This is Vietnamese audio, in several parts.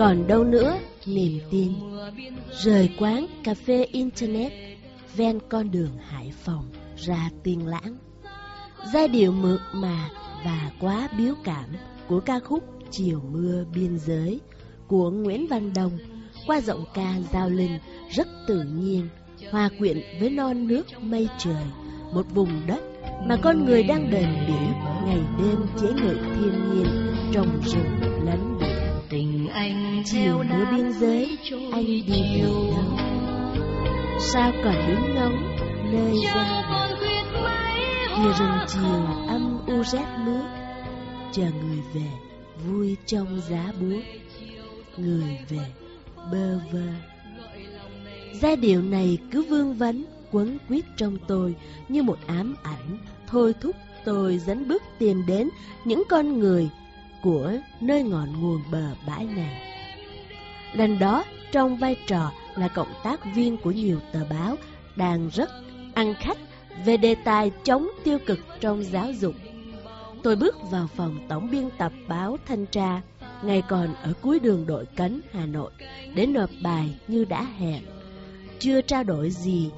Còn đâu nữa, niềm tin. Rời quán cà phê Internet, Ven con đường Hải Phòng ra tiên lãng. Giai điệu mượt mà và quá biếu cảm Của ca khúc Chiều mưa biên giới Của Nguyễn Văn Đồng Qua giọng ca giao linh rất tự nhiên, Hòa quyện với non nước mây trời, Một vùng đất mà con người đang đền bỉ ngày đêm chế ngự thiên nhiên trong rừng anh chiều mưa biên giới anh đi về đâu sao còn đứng ngóng nơi ra kia rừng chiều âm u rét mướt chờ người về vui trong giá buốt người về bơ vơ. giai điệu này cứ vương vấn quấn quýt trong tôi như một ám ảnh. Thôi thúc tôi dẫn bước tìm đến những con người của nơi ngọn nguồn bờ bãi này. Lần đó, trong vai trò là cộng tác viên của nhiều tờ báo đang rất ăn khách về đề tài chống tiêu cực trong giáo dục. Tôi bước vào phòng tổng biên tập báo Thanh tra, ngày còn ở cuối đường đội cấn Hà Nội, để nộp bài như đã hẹn. Chưa trao đổi gì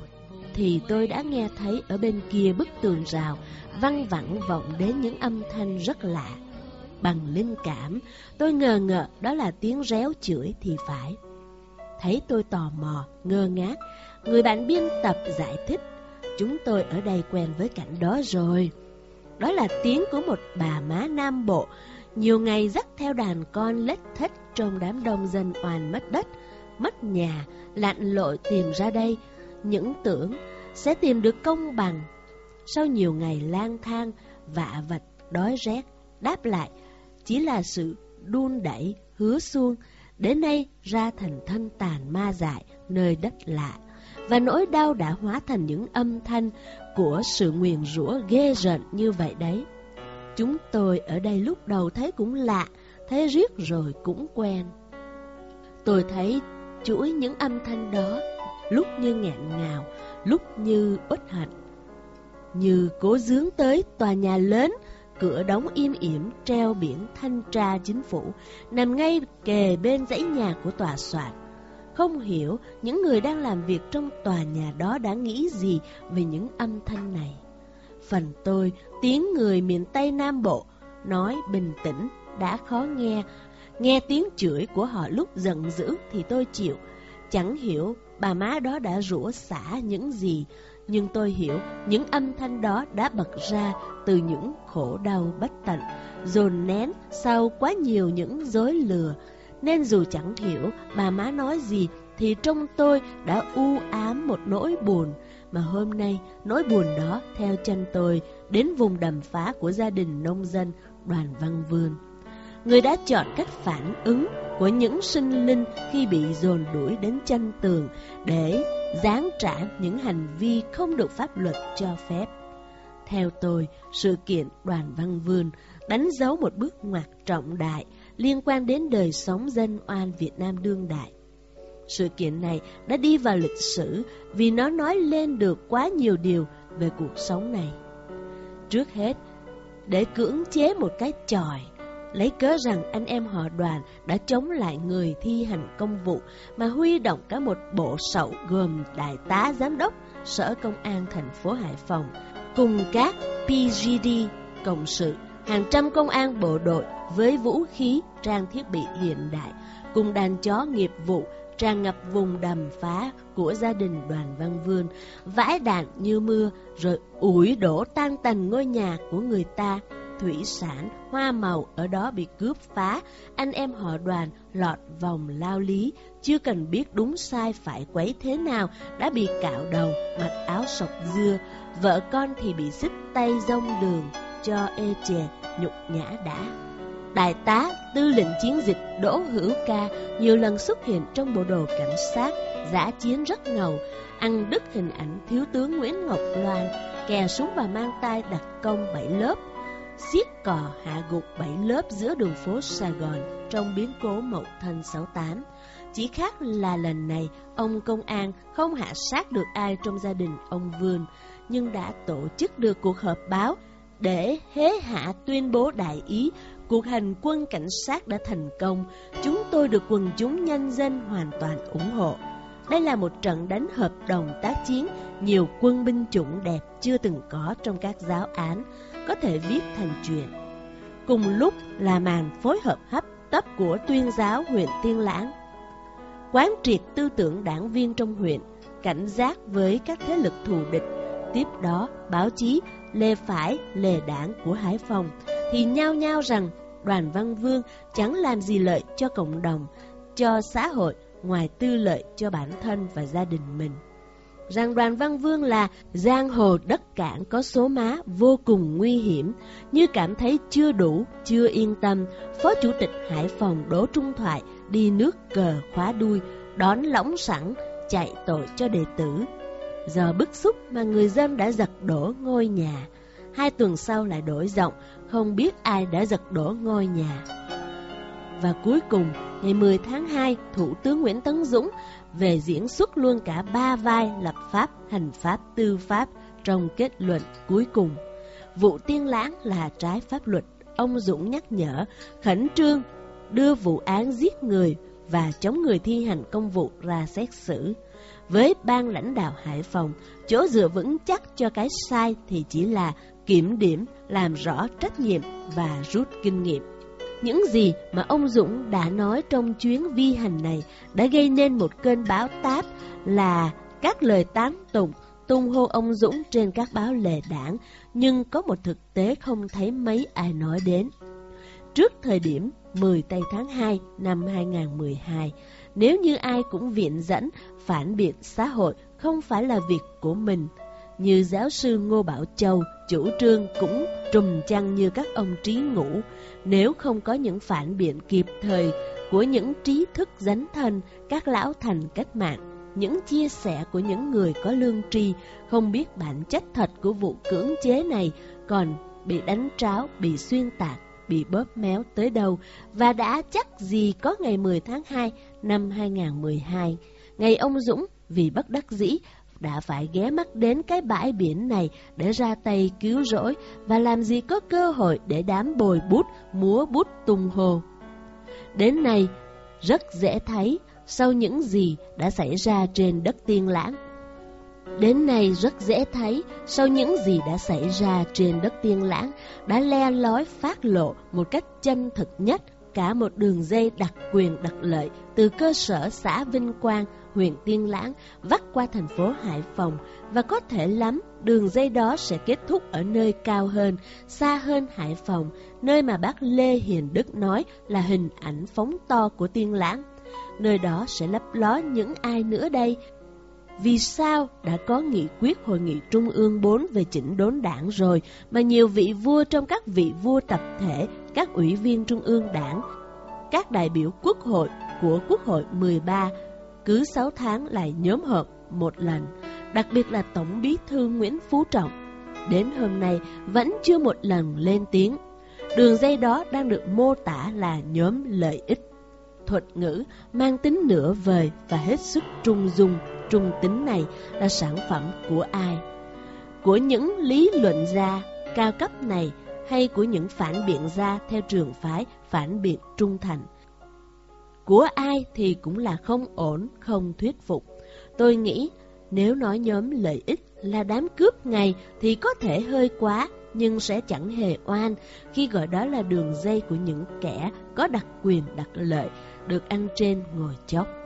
thì tôi đã nghe thấy ở bên kia bức tường rào văng vẳng vọng đến những âm thanh rất lạ. Bằng linh cảm, tôi ngờ ngợ đó là tiếng réo chửi thì phải. Thấy tôi tò mò, ngơ ngác, người bạn biên tập giải thích, chúng tôi ở đây quen với cảnh đó rồi. Đó là tiếng của một bà má Nam Bộ, nhiều ngày dắt theo đàn con lết thết trong đám đông dân oan mất đất, mất nhà, lặn lội tìm ra đây, những tưởng sẽ tìm được công bằng. Sau nhiều ngày lang thang, vạ vật, đói rét, đáp lại chỉ là sự đun đẩy, hứa xuông, đến nay ra thành thân tàn ma dại nơi đất lạ. Và nỗi đau đã hóa thành những âm thanh của sự nguyền rủa ghê rợn như vậy đấy. Chúng tôi ở đây lúc đầu thấy cũng lạ, thấy riết rồi cũng quen. Tôi thấy chuỗi những âm thanh đó, lúc như nghẹn ngào, lúc như uất hận. Như cố dướng tới tòa nhà lớn cửa đóng im ỉm treo biển thanh tra chính phủ, nằm ngay kề bên dãy nhà của tòa soạn. Không hiểu những người đang làm việc trong tòa nhà đó đã nghĩ gì về những âm thanh này. Phần tôi, tiếng người miền Tây Nam Bộ, nói bình tĩnh, đã khó nghe. Nghe tiếng chửi của họ lúc giận dữ thì tôi chịu. Chẳng hiểu bà má đó đã rủa xả những gì nhưng tôi hiểu những âm thanh đó đã bật ra từ những khổ đau bất tận, dồn nén sau quá nhiều những dối lừa. Nên dù chẳng hiểu bà má nói gì, thì trong tôi đã u ám một nỗi buồn, mà hôm nay nỗi buồn đó theo chân tôi đến vùng đầm phá của gia đình nông dân đoàn văn Vương. Người đã chọn cách phản ứng của những sinh linh khi bị dồn đuổi đến chân tường để giáng trả những hành vi không được pháp luật cho phép. Theo tôi, sự kiện đoàn văn vươn đánh dấu một bước ngoặt trọng đại liên quan đến đời sống dân oan Việt Nam đương đại. Sự kiện này đã đi vào lịch sử vì nó nói lên được quá nhiều điều về cuộc sống này. Trước hết, để cưỡng chế một cái chòi lấy cớ rằng anh em họ đoàn đã chống lại người thi hành công vụ mà huy động cả một bộ sậu gồm đại tá giám đốc, sở công an thành phố Hải Phòng, cùng các PGD cộng sự, hàng trăm công an bộ đội với vũ khí, trang thiết bị hiện đại, cùng đàn chó nghiệp vụ, tràn ngập vùng đầm phá của gia đình đoàn văn vương vãi đạn như mưa rồi ủi đổ tan tành ngôi nhà của người ta thủy sản, hoa màu ở đó bị cướp phá, anh em họ đoàn lọt vòng lao lý, chưa cần biết đúng sai phải quấy thế nào, đã bị cạo đầu, mặc áo sọc dưa, vợ con thì bị xích tay dông đường, cho ê chè, nhục nhã đã. Đại tá, tư lệnh chiến dịch Đỗ Hữu Ca nhiều lần xuất hiện trong bộ đồ cảnh sát, giả chiến rất ngầu, ăn đứt hình ảnh thiếu tướng Nguyễn Ngọc Loan, kè súng và mang tay đặt công bảy lớp, xiết cò hạ gục bảy lớp giữa đường phố Sài Gòn trong biến cố Mậu Thân 68. Chỉ khác là lần này, ông công an không hạ sát được ai trong gia đình ông vườn nhưng đã tổ chức được cuộc họp báo để hế hạ tuyên bố đại ý cuộc hành quân cảnh sát đã thành công, chúng tôi được quần chúng nhân dân hoàn toàn ủng hộ. Đây là một trận đánh hợp đồng tác chiến, nhiều quân binh chủng đẹp chưa từng có trong các giáo án, có thể viết thành chuyện. Cùng lúc là màn phối hợp hấp tấp của tuyên giáo huyện Tiên Lãng. Quán triệt tư tưởng đảng viên trong huyện, cảnh giác với các thế lực thù địch. Tiếp đó, báo chí, lề phải, lề đảng của Hải Phòng thì nhao nhao rằng đoàn Văn Vương chẳng làm gì lợi cho cộng đồng, cho xã hội ngoài tư lợi cho bản thân và gia đình mình. Rằng đoàn Văn Vương là giang hồ đất cảng có số má vô cùng nguy hiểm, như cảm thấy chưa đủ, chưa yên tâm, Phó Chủ tịch Hải Phòng Đỗ Trung Thoại đi nước cờ khóa đuôi, đón lỏng sẵn, chạy tội cho đệ tử. Giờ bức xúc mà người dân đã giật đổ ngôi nhà, hai tuần sau lại đổi giọng, không biết ai đã giật đổ ngôi nhà. Và cuối cùng, ngày 10 tháng 2, Thủ tướng Nguyễn Tấn Dũng về diễn xuất luôn cả ba vai lập pháp, hành pháp, tư pháp trong kết luận cuối cùng. Vụ tiên lãng là trái pháp luật, ông Dũng nhắc nhở, khẩn trương đưa vụ án giết người và chống người thi hành công vụ ra xét xử. Với ban lãnh đạo Hải Phòng, chỗ dựa vững chắc cho cái sai thì chỉ là kiểm điểm, làm rõ trách nhiệm và rút kinh nghiệm. Những gì mà ông Dũng đã nói trong chuyến vi hành này đã gây nên một cơn bão táp là các lời tán tụng, tung hô ông Dũng trên các báo lề đảng, nhưng có một thực tế không thấy mấy ai nói đến. Trước thời điểm 10 tây tháng 2 năm 2012, nếu như ai cũng viện dẫn phản biện xã hội không phải là việc của mình, như giáo sư Ngô Bảo Châu chủ trương cũng trùm chăn như các ông trí ngũ, nếu không có những phản biện kịp thời của những trí thức dấn thân, các lão thành cách mạng, những chia sẻ của những người có lương tri, không biết bản chất thật của vụ cưỡng chế này còn bị đánh tráo, bị xuyên tạc, bị bóp méo tới đâu và đã chắc gì có ngày 10 tháng 2 năm 2012, ngày ông Dũng vì bất đắc dĩ đã phải ghé mắt đến cái bãi biển này để ra tay cứu rỗi và làm gì có cơ hội để đám bồi bút, múa bút tung hồ. Đến nay, rất dễ thấy sau những gì đã xảy ra trên đất tiên lãng. Đến nay rất dễ thấy sau những gì đã xảy ra trên đất tiên lãng đã le lói phát lộ một cách chân thực nhất cả một đường dây đặc quyền đặc lợi từ cơ sở xã Vinh Quang huyện Tiên Lãng vắt qua thành phố Hải Phòng và có thể lắm đường dây đó sẽ kết thúc ở nơi cao hơn, xa hơn Hải Phòng, nơi mà bác Lê Hiền Đức nói là hình ảnh phóng to của Tiên Lãng. Nơi đó sẽ lấp ló những ai nữa đây? Vì sao đã có nghị quyết Hội nghị Trung ương 4 về chỉnh đốn đảng rồi mà nhiều vị vua trong các vị vua tập thể, các ủy viên Trung ương đảng, các đại biểu quốc hội của Quốc hội 13 cứ 6 tháng lại nhóm họp một lần, đặc biệt là Tổng bí thư Nguyễn Phú Trọng. Đến hôm nay vẫn chưa một lần lên tiếng. Đường dây đó đang được mô tả là nhóm lợi ích. Thuật ngữ mang tính nửa vời và hết sức trung dung, trung tính này là sản phẩm của ai? Của những lý luận gia cao cấp này hay của những phản biện gia theo trường phái phản biện trung thành? Của ai thì cũng là không ổn, không thuyết phục. Tôi nghĩ nếu nói nhóm lợi ích là đám cướp ngày thì có thể hơi quá, nhưng sẽ chẳng hề oan khi gọi đó là đường dây của những kẻ có đặc quyền đặc lợi, được ăn trên ngồi chóc.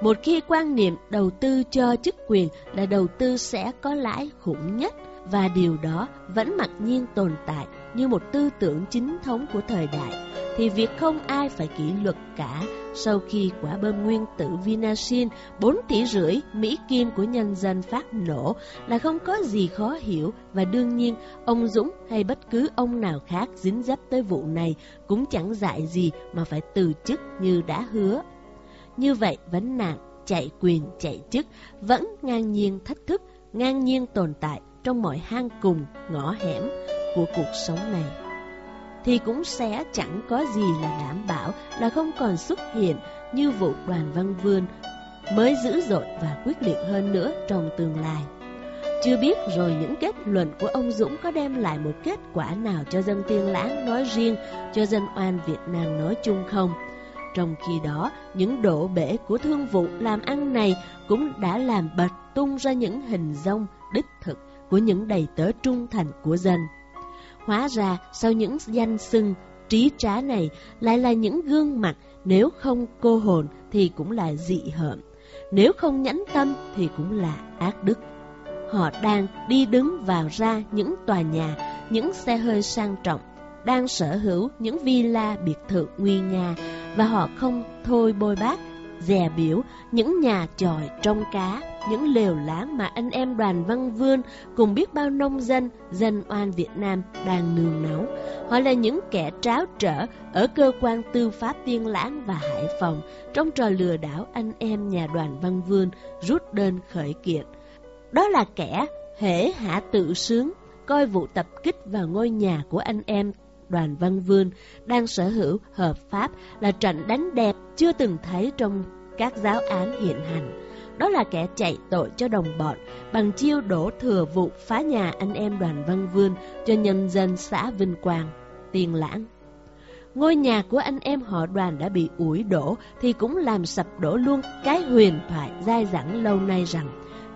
Một khi quan niệm đầu tư cho chức quyền là đầu tư sẽ có lãi khủng nhất, và điều đó vẫn mặc nhiên tồn tại như một tư tưởng chính thống của thời đại, thì việc không ai phải kỷ luật cả sau khi quả bơm nguyên tử Vinasin 4 tỷ rưỡi Mỹ Kim của nhân dân phát nổ là không có gì khó hiểu và đương nhiên ông Dũng hay bất cứ ông nào khác dính dấp tới vụ này cũng chẳng dạy gì mà phải từ chức như đã hứa. Như vậy vấn nạn chạy quyền chạy chức vẫn ngang nhiên thách thức, ngang nhiên tồn tại trong mọi hang cùng, ngõ hẻm của cuộc sống này thì cũng sẽ chẳng có gì là đảm bảo là không còn xuất hiện như vụ đoàn văn vươn mới dữ dội và quyết liệt hơn nữa trong tương lai. Chưa biết rồi những kết luận của ông Dũng có đem lại một kết quả nào cho dân tiên lãng nói riêng, cho dân oan Việt Nam nói chung không? Trong khi đó, những độ bể của thương vụ làm ăn này cũng đã làm bật tung ra những hình dông đích thực của những đầy tớ trung thành của dân. Hóa ra, sau những danh xưng trí trá này lại là những gương mặt nếu không cô hồn thì cũng là dị hợm, nếu không nhẫn tâm thì cũng là ác đức. Họ đang đi đứng vào ra những tòa nhà, những xe hơi sang trọng, đang sở hữu những villa biệt thự nguy nga và họ không thôi bôi bác, dè biểu những nhà tròi trong cá, những lều láng mà anh em đoàn văn vươn cùng biết bao nông dân, dân oan Việt Nam đang nương náu. Họ là những kẻ tráo trở ở cơ quan tư pháp Tiên Lãng và Hải Phòng trong trò lừa đảo anh em nhà đoàn văn vươn rút đơn khởi kiện. Đó là kẻ hễ hạ tự sướng, coi vụ tập kích vào ngôi nhà của anh em đoàn văn vươn đang sở hữu hợp pháp là trận đánh đẹp chưa từng thấy trong các giáo án hiện hành. Đó là kẻ chạy tội cho đồng bọn bằng chiêu đổ thừa vụ phá nhà anh em đoàn văn vươn cho nhân dân xã Vinh Quang, tiền lãng. Ngôi nhà của anh em họ đoàn đã bị ủi đổ thì cũng làm sập đổ luôn cái huyền thoại dai dẳng lâu nay rằng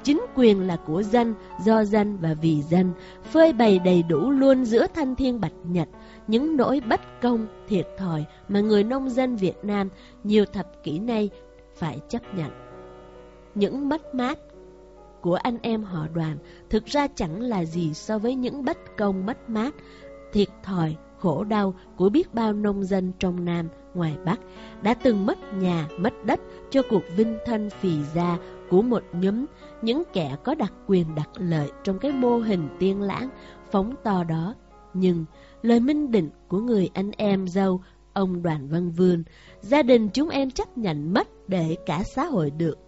chính quyền là của dân, do dân và vì dân, phơi bày đầy đủ luôn giữa thanh thiên bạch nhật, những nỗi bất công, thiệt thòi mà người nông dân Việt Nam nhiều thập kỷ nay phải chấp nhận. Những mất mát của anh em họ đoàn thực ra chẳng là gì so với những bất công mất mát, thiệt thòi, khổ đau của biết bao nông dân trong Nam, ngoài Bắc đã từng mất nhà, mất đất cho cuộc vinh thân phì ra của một nhóm những kẻ có đặc quyền đặc lợi trong cái mô hình tiên lãng phóng to đó. Nhưng lời minh định của người anh em dâu, ông Đoàn Văn Vươn, gia đình chúng em chấp nhận mất để cả xã hội được.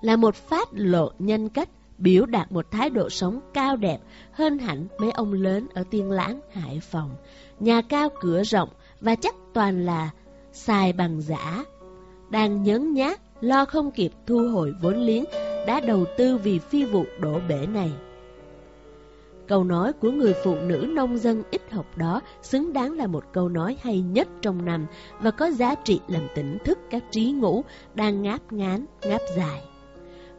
Là một phát lộ nhân cách, biểu đạt một thái độ sống cao đẹp hơn hẳn mấy ông lớn ở Tiên Lãng, Hải Phòng. Nhà cao cửa rộng và chắc toàn là xài bằng giả. Đang nhấn nhát, lo không kịp thu hồi vốn liếng đã đầu tư vì phi vụ đổ bể này. Câu nói của người phụ nữ nông dân ít học đó xứng đáng là một câu nói hay nhất trong năm và có giá trị làm tỉnh thức các trí ngũ đang ngáp ngán, ngáp dài.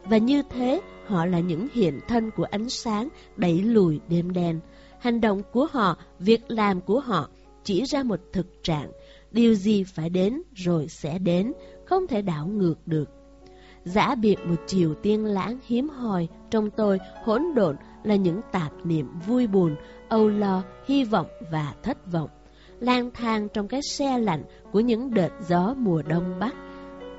Và như thế, họ là những hiện thân của ánh sáng đẩy lùi đêm đen. Hành động của họ, việc làm của họ chỉ ra một thực trạng. Điều gì phải đến rồi sẽ đến, không thể đảo ngược được. Giả biệt một chiều tiên lãng hiếm hoi trong tôi hỗn độn là những tạp niệm vui buồn, âu lo, hy vọng và thất vọng. lang thang trong cái xe lạnh của những đợt gió mùa đông bắc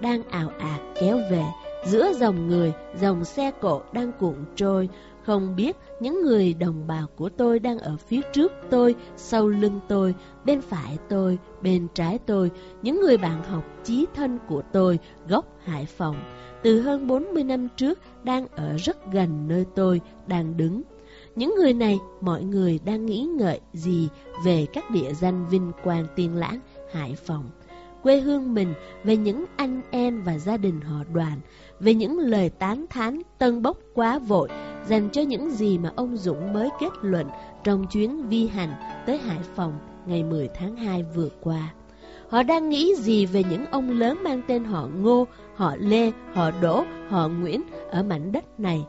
đang ảo ạt kéo về giữa dòng người, dòng xe cộ đang cuộn trôi, không biết những người đồng bào của tôi đang ở phía trước tôi, sau lưng tôi, bên phải tôi, bên trái tôi, những người bạn học chí thân của tôi, gốc Hải Phòng, từ hơn 40 năm trước đang ở rất gần nơi tôi đang đứng. Những người này, mọi người đang nghĩ ngợi gì về các địa danh vinh quang tiên lãng Hải Phòng, quê hương mình, về những anh em và gia đình họ đoàn, về những lời tán thán tân bốc quá vội dành cho những gì mà ông Dũng mới kết luận trong chuyến vi hành tới Hải Phòng ngày 10 tháng 2 vừa qua. Họ đang nghĩ gì về những ông lớn mang tên họ Ngô, họ Lê, họ Đỗ, họ Nguyễn ở mảnh đất này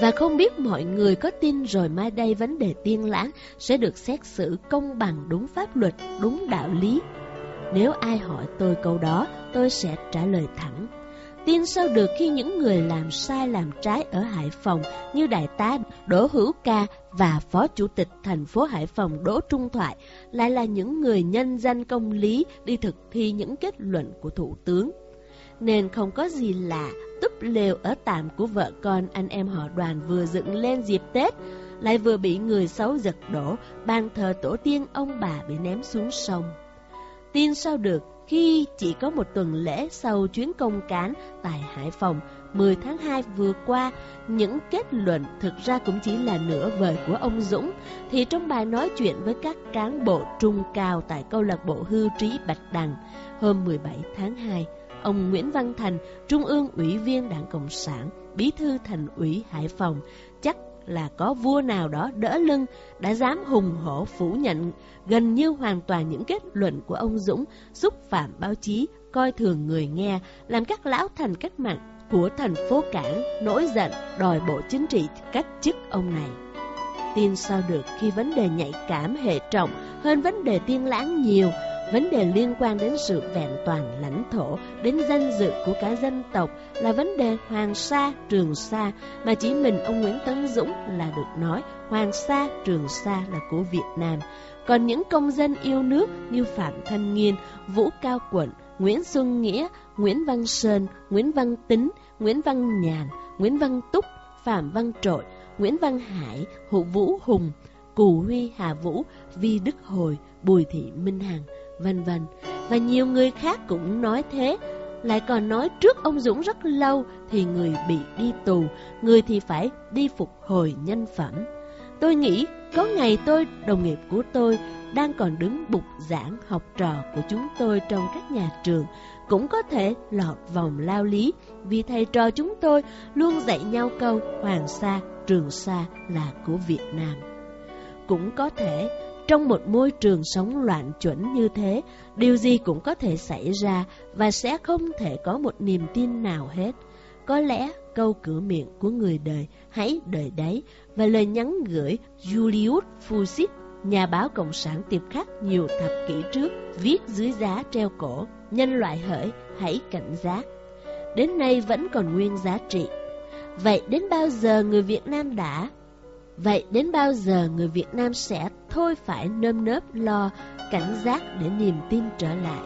và không biết mọi người có tin rồi mai đây vấn đề tiên lãng sẽ được xét xử công bằng đúng pháp luật, đúng đạo lý. Nếu ai hỏi tôi câu đó, tôi sẽ trả lời thẳng. Tin sao được khi những người làm sai làm trái ở Hải Phòng như Đại tá Đỗ Hữu Ca và Phó Chủ tịch thành phố Hải Phòng Đỗ Trung Thoại lại là những người nhân danh công lý đi thực thi những kết luận của Thủ tướng. Nên không có gì lạ túp lều ở tạm của vợ con anh em họ đoàn vừa dựng lên dịp Tết lại vừa bị người xấu giật đổ, ban thờ tổ tiên ông bà bị ném xuống sông. Tin sao được khi chỉ có một tuần lễ sau chuyến công cán tại Hải Phòng 10 tháng 2 vừa qua, những kết luận thực ra cũng chỉ là nửa vời của ông Dũng, thì trong bài nói chuyện với các cán bộ trung cao tại câu lạc bộ hưu trí Bạch Đằng hôm 17 tháng 2, ông Nguyễn Văn Thành, Trung ương Ủy viên Đảng Cộng sản, bí thư thành ủy Hải Phòng, chắc là có vua nào đó đỡ lưng đã dám hùng hổ phủ nhận gần như hoàn toàn những kết luận của ông Dũng xúc phạm báo chí, coi thường người nghe, làm các lão thành cách mạng của thành phố Cảng nổi giận đòi bộ chính trị cách chức ông này. Tin sao được khi vấn đề nhạy cảm hệ trọng hơn vấn đề tiên lãng nhiều, vấn đề liên quan đến sự vẹn toàn lãnh thổ, đến danh dự của cả dân tộc là vấn đề Hoàng Sa, Trường Sa, mà chỉ mình ông Nguyễn Tấn Dũng là được nói Hoàng Sa, Trường Sa là của Việt Nam. Còn những công dân yêu nước như Phạm Thanh Nghiên, Vũ Cao Quận, Nguyễn Xuân Nghĩa, Nguyễn Văn Sơn, Nguyễn Văn Tính, Nguyễn Văn Nhàn, Nguyễn Văn Túc, Phạm Văn Trội, Nguyễn Văn Hải, Hữu Vũ Hùng, Cù Huy Hà Vũ, Vi Đức Hồi, Bùi Thị Minh Hằng, vân vân Và nhiều người khác cũng nói thế, lại còn nói trước ông Dũng rất lâu thì người bị đi tù, người thì phải đi phục hồi nhân phẩm. Tôi nghĩ có ngày tôi, đồng nghiệp của tôi, đang còn đứng bục giảng học trò của chúng tôi trong các nhà trường, cũng có thể lọt vòng lao lý vì thầy trò chúng tôi luôn dạy nhau câu Hoàng Sa, Trường Sa là của Việt Nam. Cũng có thể trong một môi trường sống loạn chuẩn như thế, điều gì cũng có thể xảy ra và sẽ không thể có một niềm tin nào hết. Có lẽ câu cửa miệng của người đời hãy đợi đấy và lời nhắn gửi Julius Fusit, nhà báo Cộng sản tiệp khắc nhiều thập kỷ trước, viết dưới giá treo cổ, nhân loại hỡi, hãy cảnh giác. Đến nay vẫn còn nguyên giá trị. Vậy đến bao giờ người Việt Nam đã? Vậy đến bao giờ người Việt Nam sẽ thôi phải nơm nớp lo, cảnh giác để niềm tin trở lại?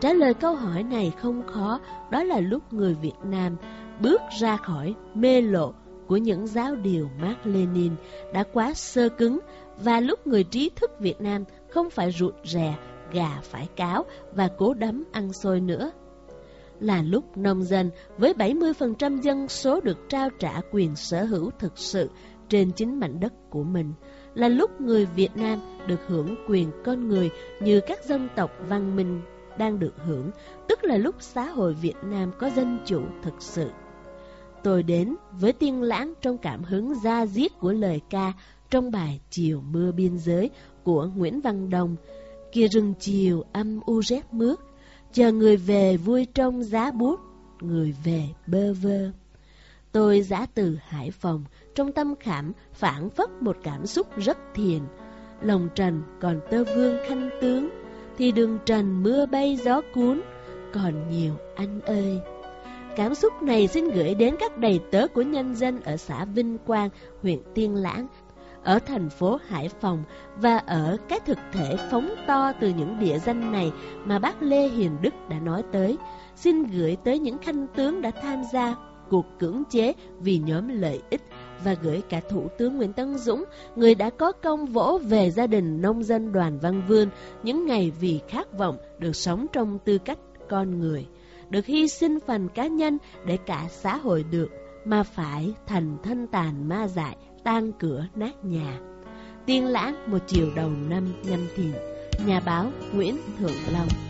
Trả lời câu hỏi này không khó, đó là lúc người Việt Nam bước ra khỏi mê lộ của những giáo điều Mark Lenin đã quá sơ cứng và lúc người trí thức Việt Nam không phải rụt rè, gà phải cáo và cố đấm ăn xôi nữa. Là lúc nông dân với 70% dân số được trao trả quyền sở hữu thực sự trên chính mảnh đất của mình, là lúc người Việt Nam được hưởng quyền con người như các dân tộc văn minh đang được hưởng, tức là lúc xã hội Việt Nam có dân chủ thực sự. Tôi đến với tiên lãng trong cảm hứng ra diết của lời ca trong bài Chiều mưa biên giới của Nguyễn Văn Đồng Kia rừng chiều âm u rét mướt, chờ người về vui trong giá bút, người về bơ vơ. Tôi giã từ Hải Phòng, trong tâm khảm phản phất một cảm xúc rất thiền. Lòng trần còn tơ vương khanh tướng, thì đường trần mưa bay gió cuốn, còn nhiều anh ơi. Cảm xúc này xin gửi đến các đầy tớ của nhân dân ở xã Vinh Quang, huyện Tiên Lãng, ở thành phố Hải Phòng và ở cái thực thể phóng to từ những địa danh này mà bác Lê Hiền Đức đã nói tới. Xin gửi tới những khanh tướng đã tham gia cuộc cưỡng chế vì nhóm lợi ích và gửi cả Thủ tướng Nguyễn Tấn Dũng, người đã có công vỗ về gia đình nông dân đoàn Văn Vươn những ngày vì khát vọng được sống trong tư cách con người được hy sinh phần cá nhân để cả xã hội được, mà phải thành thân tàn ma dại, tan cửa nát nhà. Tiên lãng một chiều đầu năm nhâm thìn, nhà báo Nguyễn Thượng Long.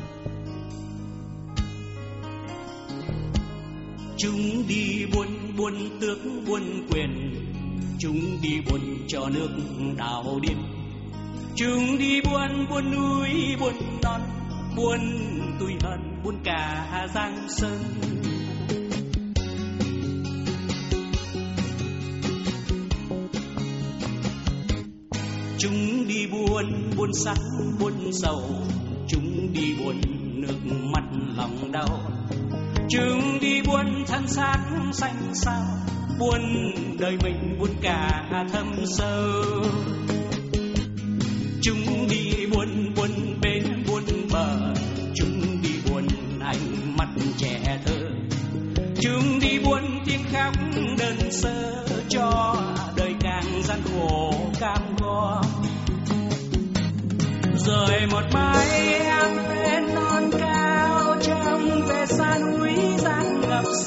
Chúng đi buôn buôn tước buôn quyền, chúng đi buôn cho nước đào điên. Chúng đi buôn buôn núi buôn non, buôn tủi hận buôn cả giang sơn. Chúng đi buôn buôn sắc buôn giàu chúng đi buôn nước mắt lòng đau chúng đi buôn thân xác xanh sao, buôn đời mình buôn cả thâm sâu. Chúng đi buôn buôn bên buôn bờ, chúng đi buôn ánh mắt trẻ thơ. Chúng đi buôn tiếng khóc đơn sơ, cho đời càng gian khổ cam go. Rồi một mai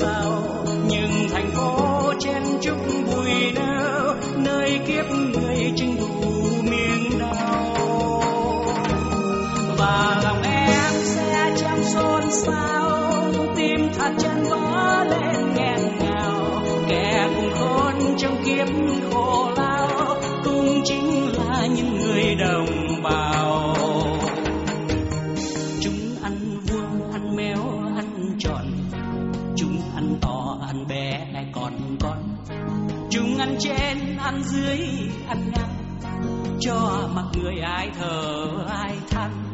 sao? Nhưng thành phố chen chúc bụi nao nơi kiếp người chinh đủ miền đau. Và lòng em sẽ trong xôn sao, tim thật chân vỡ lên nghẹn ngào. Kẻ cùng khốn trong kiếp khổ lao cũng chính là những người đồng bào. Chúng ăn vuông ăn méo ăn tròn ăn to, ăn bé còn con. Chúng ăn trên, ăn dưới, ăn ngang. Cho mặc người ai thở ai than.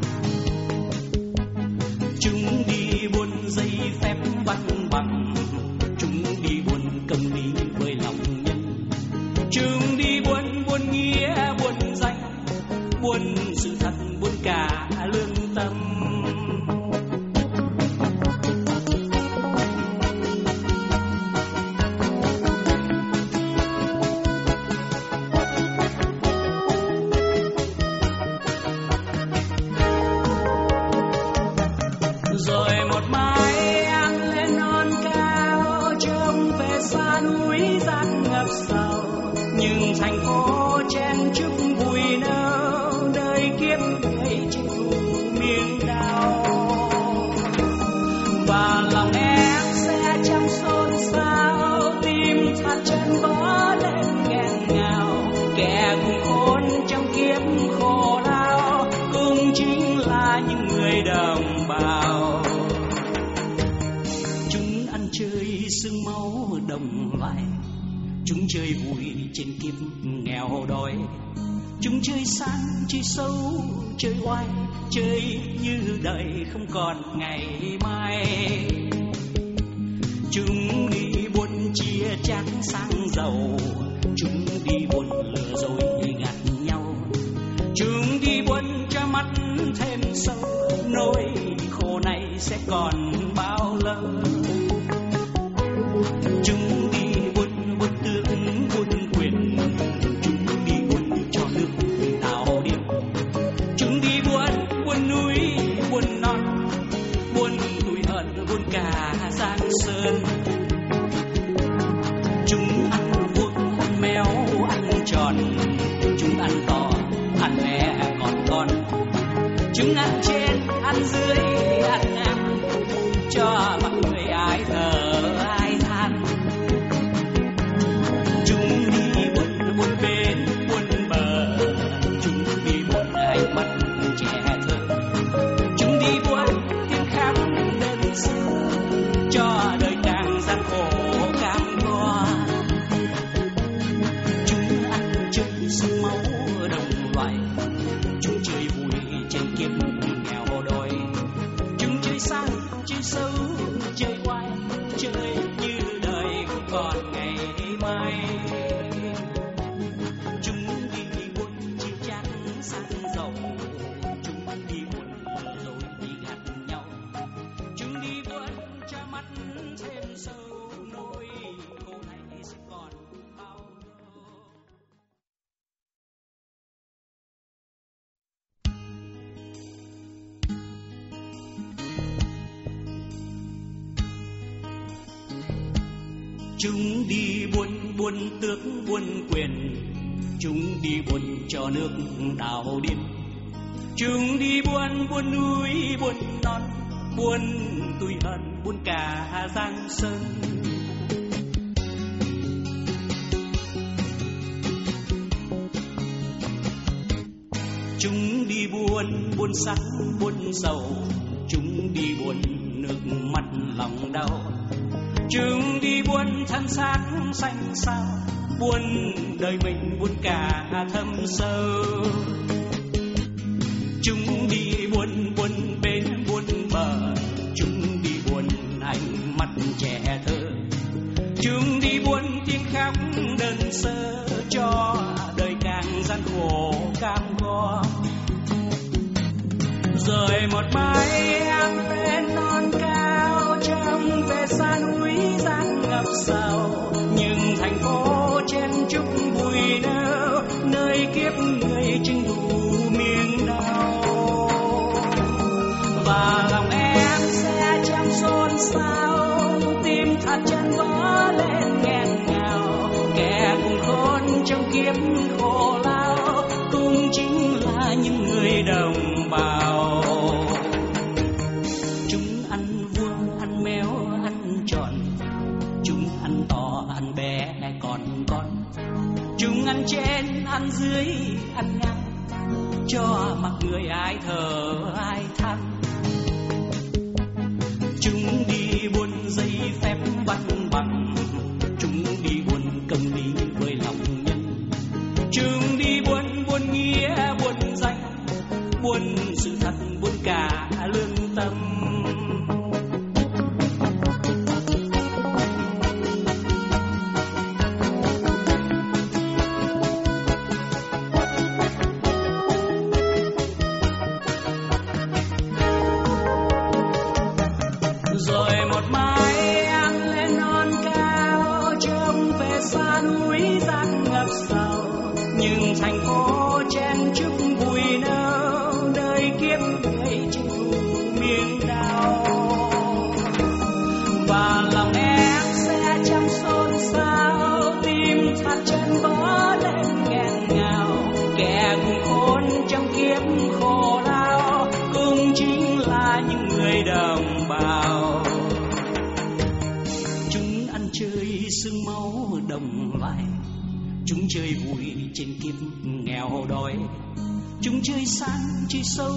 chơi vui trên kiếp nghèo đói. Chúng chơi sang chơi xấu, chơi oai, chơi như đời không còn ngày mai. Chúng đi buôn chia chác sang giàu chúng đi buôn buôn tước, buôn quyền. Chúng đi buôn cho nước đào điên chúng đi buôn buôn núi, buôn non, buôn tuổi hận, buôn cả giang sơn. Chúng đi buôn buôn sắt buôn dầu chúng đi buôn nước mắt lòng đau chúng đi buôn thân xác xanh sao buôn đời mình buôn cả thâm sâu. Chúng đi buôn buôn kiếp khổ lao, cũng chính là những người đồng bào. Chúng ăn vuông, ăn méo, ăn tròn, chúng ăn to, ăn bé, còn con. Chúng ăn trên, ăn dưới, ăn ngang, cho mặc người ai thờ. chúng chơi sang, chơi sâu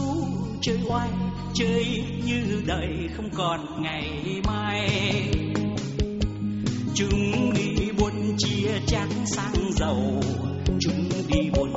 chơi oai, chơi như đời không còn ngày mai. Chúng đi buôn chia trắng sang giàu, chúng đi buôn